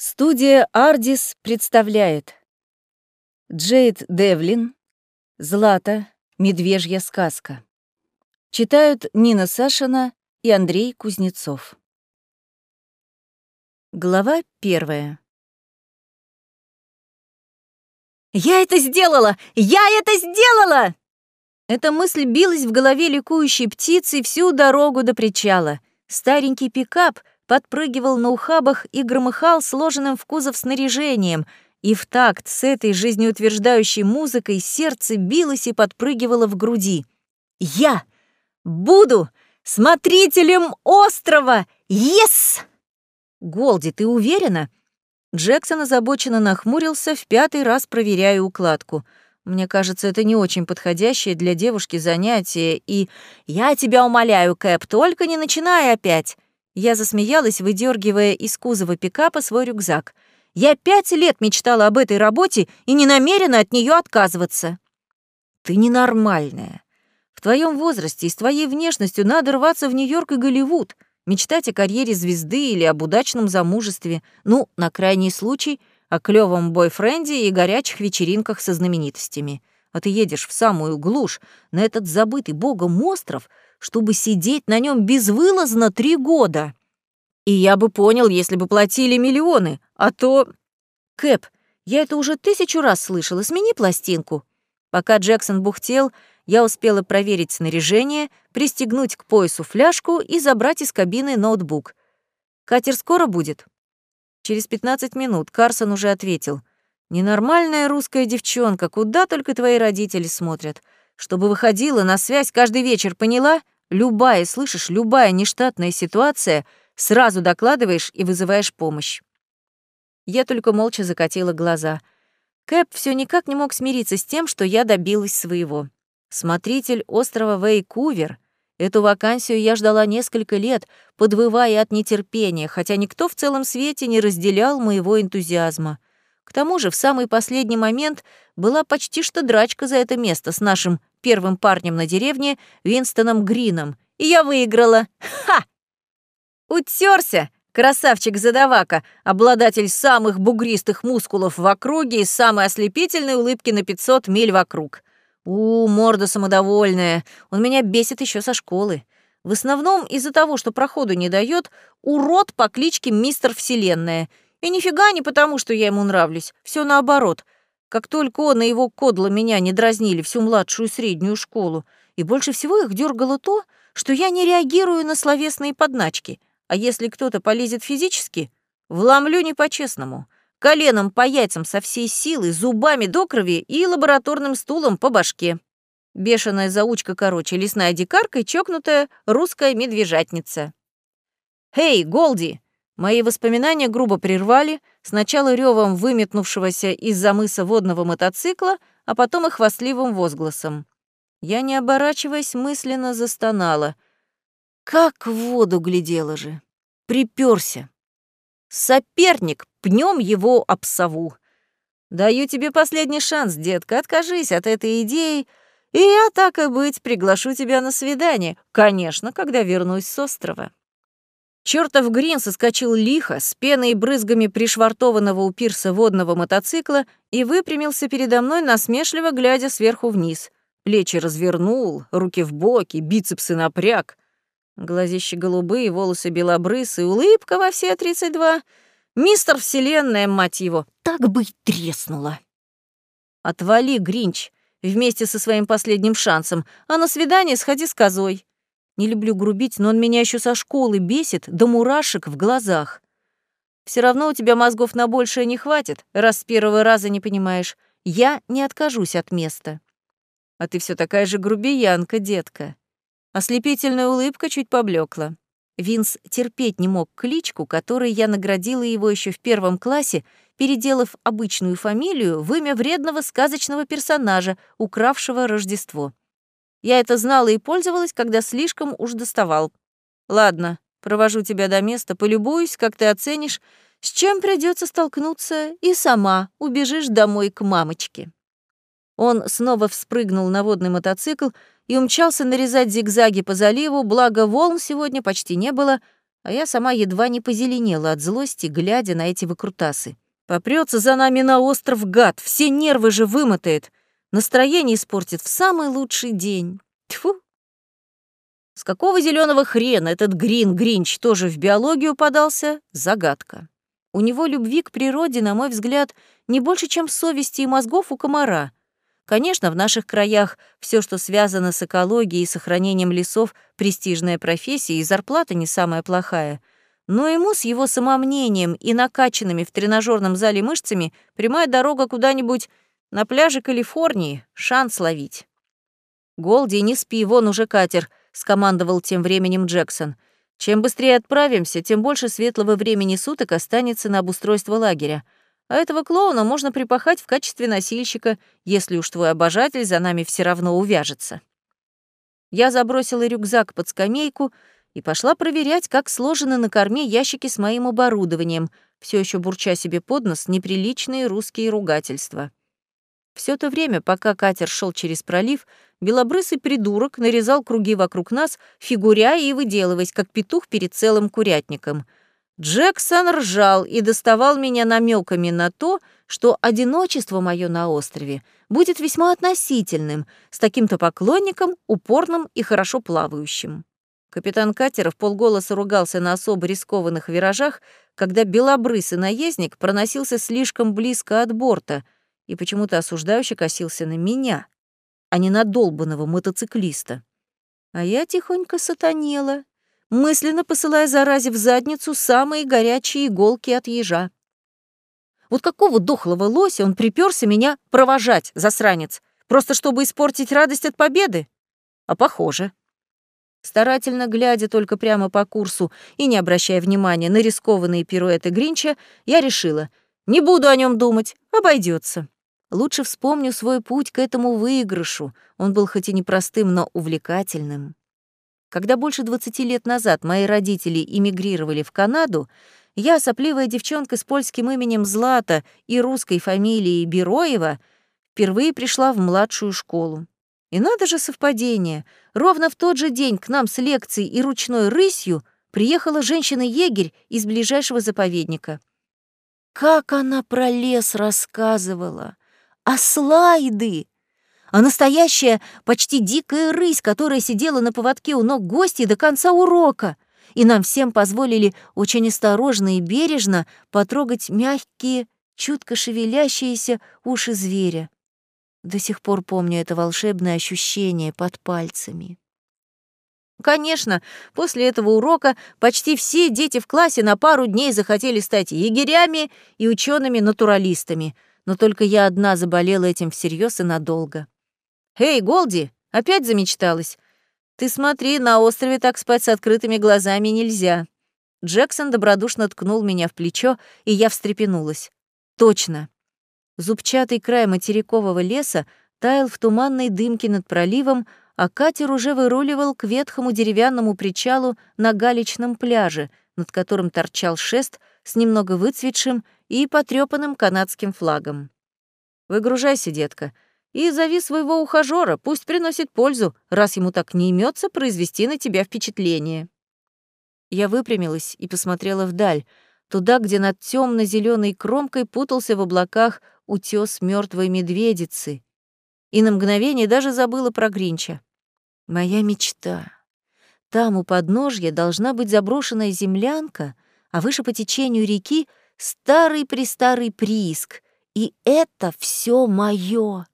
Студия «Ардис» представляет Джейд Девлин, Злата, Медвежья сказка. Читают Нина Сашина и Андрей Кузнецов. Глава первая. «Я это сделала! Я это сделала!» Эта мысль билась в голове ликующей птицы всю дорогу до причала. Старенький пикап — подпрыгивал на ухабах и громыхал сложенным в кузов снаряжением, и в такт с этой жизнеутверждающей музыкой сердце билось и подпрыгивало в груди. «Я буду смотрителем острова! Ес!» «Голди, ты уверена?» Джексон озабоченно нахмурился, в пятый раз проверяя укладку. Мне кажется, это не очень подходящее для девушки занятие, и... «Я тебя умоляю, Кэп, только не начинай опять!» Я засмеялась, выдергивая из кузова пикапа свой рюкзак. Я пять лет мечтала об этой работе и не намерена от нее отказываться. Ты ненормальная. В твоем возрасте и с твоей внешностью надо рваться в Нью-Йорк и Голливуд, мечтать о карьере звезды или об удачном замужестве, ну, на крайний случай, о клёвом бойфренде и горячих вечеринках со знаменитостями. А ты едешь в самую глушь, на этот забытый богом остров — чтобы сидеть на нем безвылазно три года. И я бы понял, если бы платили миллионы, а то... Кэп, я это уже тысячу раз слышала, смени пластинку. Пока Джексон бухтел, я успела проверить снаряжение, пристегнуть к поясу фляжку и забрать из кабины ноутбук. «Катер скоро будет?» Через 15 минут Карсон уже ответил. «Ненормальная русская девчонка, куда только твои родители смотрят чтобы выходила на связь каждый вечер, поняла? Любая, слышишь, любая нештатная ситуация, сразу докладываешь и вызываешь помощь. Я только молча закатила глаза. Кэп все никак не мог смириться с тем, что я добилась своего. Смотритель острова Вейкувер. Эту вакансию я ждала несколько лет, подвывая от нетерпения, хотя никто в целом свете не разделял моего энтузиазма. К тому же в самый последний момент была почти что драчка за это место с нашим первым парнем на деревне Винстоном Грином, и я выиграла. Ха! Утерся, красавчик-задавака, обладатель самых бугристых мускулов в округе и самой ослепительной улыбки на 500 миль вокруг. У, морда самодовольная, он меня бесит еще со школы. В основном из-за того, что проходу не дает, урод по кличке Мистер Вселенная. И нифига не потому, что я ему нравлюсь, все наоборот — как только он и его кодла меня не дразнили всю младшую и среднюю школу, и больше всего их дергало то, что я не реагирую на словесные подначки, а если кто-то полезет физически, вломлю не по-честному, коленом по яйцам со всей силы, зубами до крови и лабораторным стулом по башке. Бешеная заучка, короче, лесная дикарка и чокнутая русская медвежатница. «Эй, Голди!» Мои воспоминания грубо прервали, сначала ревом выметнувшегося из-за мыса водного мотоцикла, а потом и хвастливым возгласом. Я, не оборачиваясь, мысленно застонала. Как в воду глядела же. Припёрся. Соперник, пнем его об сову. Даю тебе последний шанс, детка, откажись от этой идеи, и я, так и быть, приглашу тебя на свидание. Конечно, когда вернусь с острова. Чёртов Грин соскочил лихо, с пеной и брызгами пришвартованного у пирса водного мотоцикла и выпрямился передо мной, насмешливо глядя сверху вниз. Плечи развернул, руки в боки, бицепсы напряг. Глазища голубые, волосы белобрысые, улыбка во все тридцать два. Мистер Вселенная, мать его, так бы и треснула. Отвали, Гринч, вместе со своим последним шансом, а на свидание сходи с козой. Не люблю грубить, но он меня еще со школы бесит до мурашек в глазах. Все равно у тебя мозгов на большее не хватит, раз с первого раза не понимаешь. Я не откажусь от места. А ты все такая же грубиянка, детка. Ослепительная улыбка чуть поблекла. Винс терпеть не мог кличку, которой я наградила его еще в первом классе, переделав обычную фамилию в имя вредного сказочного персонажа, укравшего Рождество. Я это знала и пользовалась, когда слишком уж доставал. Ладно, провожу тебя до места, полюбуюсь, как ты оценишь, с чем придется столкнуться, и сама убежишь домой к мамочке. Он снова вспрыгнул на водный мотоцикл и умчался нарезать зигзаги по заливу, благо волн сегодня почти не было, А я сама едва не позеленела от злости, глядя на эти выкрутасы. Попрется за нами на остров гад, все нервы же вымотает, настроение испортит в самый лучший день. Тьфу! С какого зеленого хрена этот Грин Гринч тоже в биологию подался? Загадка. У него любви к природе, на мой взгляд, не больше, чем совести и мозгов у комара. Конечно, в наших краях все, что связано с экологией и сохранением лесов, престижная профессия и зарплата не самая плохая. Но ему с его самомнением и накачанными в тренажерном зале мышцами прямая дорога куда-нибудь на пляже Калифорнии, шанс ловить. «Голди, не спи, вон уже катер», — скомандовал тем временем Джексон. «Чем быстрее отправимся, тем больше светлого времени суток останется на обустройство лагеря. А этого клоуна можно припахать в качестве носильщика, если уж твой обожатель за нами все равно увяжется. Я забросила рюкзак под скамейку и пошла проверять, как сложены на корме ящики с моим оборудованием, все еще бурча себе под нос неприличные русские ругательства. Все то время, пока катер шел через пролив, белобрысый придурок нарезал круги вокруг нас, фигуряя и выделываясь, как петух перед целым курятником — Джексон ржал и доставал меня намеками на то, что одиночество мое на острове будет весьма относительным, с таким-то поклонником, упорным и хорошо плавающим. Капитан катера в полголоса ругался на особо рискованных виражах, когда белобрысый наездник проносился слишком близко от борта и почему-то осуждающе косился на меня, а не на долбанного мотоциклиста. А я тихонько сатанела мысленно посылая заразе в задницу самые горячие иголки от ежа. Вот какого дохлого лося он приперся меня провожать, засранец, просто чтобы испортить радость от победы? А похоже. Старательно глядя только прямо по курсу и не обращая внимания на рискованные пируэты Гринча, я решила, не буду о нем думать, обойдется. Лучше вспомню свой путь к этому выигрышу. Он был хоть и непростым, но увлекательным. Когда больше 20 лет назад мои родители эмигрировали в Канаду, я, сопливая девчонка с польским именем Злата и русской фамилией Бероева, впервые пришла в младшую школу. И надо же совпадение. Ровно в тот же день к нам с лекцией и ручной рысью приехала женщина-егерь из ближайшего заповедника. Как она про лес рассказывала! А слайды! а настоящая, почти дикая рысь, которая сидела на поводке у ног гостей до конца урока. И нам всем позволили очень осторожно и бережно потрогать мягкие, чутко шевелящиеся уши зверя. До сих пор помню это волшебное ощущение под пальцами. Конечно, после этого урока почти все дети в классе на пару дней захотели стать егерями и учеными-натуралистами, но только я одна заболела этим всерьез и надолго. «Эй, Голди, опять замечталась? Ты смотри, на острове так спать с открытыми глазами нельзя». Джексон добродушно ткнул меня в плечо, и я встрепенулась. «Точно». Зубчатый край материкового леса таял в туманной дымке над проливом, а катер уже выруливал к ветхому деревянному причалу на галечном пляже, над которым торчал шест с немного выцветшим и потрёпанным канадским флагом. «Выгружайся, детка», и зови своего ухажёра, пусть приносит пользу, раз ему так не имется произвести на тебя впечатление». Я выпрямилась и посмотрела вдаль, туда, где над темно зеленой кромкой путался в облаках утес мертвой медведицы, и на мгновение даже забыла про Гринча. Моя мечта. Там у подножья должна быть заброшенная землянка, а выше по течению реки старый-престарый прииск. И это все мое.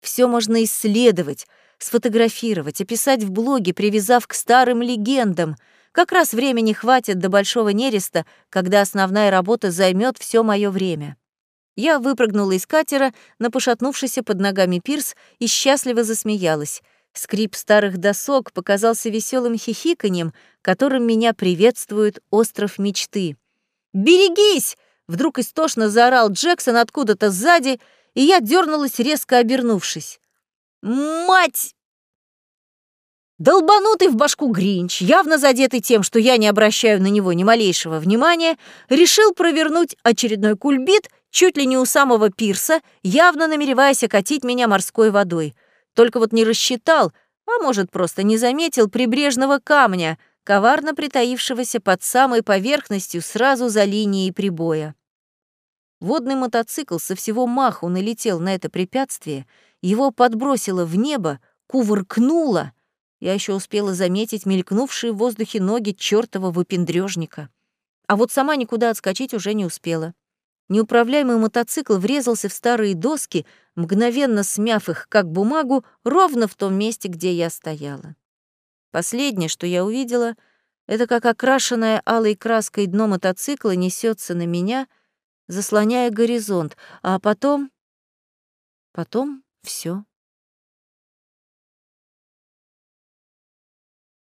Все можно исследовать, сфотографировать, описать в блоге, привязав к старым легендам. Как раз времени хватит до большого нереста, когда основная работа займет все мое время. Я выпрыгнула из катера на под ногами пирс и счастливо засмеялась. Скрип старых досок показался веселым хихиканьем, которым меня приветствует остров мечты. «Берегись!» — вдруг истошно заорал Джексон откуда-то сзади — и я дернулась, резко обернувшись. «Мать!» Долбанутый в башку Гринч, явно задетый тем, что я не обращаю на него ни малейшего внимания, решил провернуть очередной кульбит чуть ли не у самого пирса, явно намереваясь окатить меня морской водой. Только вот не рассчитал, а может, просто не заметил прибрежного камня, коварно притаившегося под самой поверхностью сразу за линией прибоя. Водный мотоцикл со всего маху налетел на это препятствие, его подбросило в небо, кувыркнуло. Я еще успела заметить мелькнувшие в воздухе ноги чёртова выпендрёжника. А вот сама никуда отскочить уже не успела. Неуправляемый мотоцикл врезался в старые доски, мгновенно смяв их, как бумагу, ровно в том месте, где я стояла. Последнее, что я увидела, это как окрашенное алой краской дно мотоцикла несется на меня, заслоняя горизонт, а потом... Потом все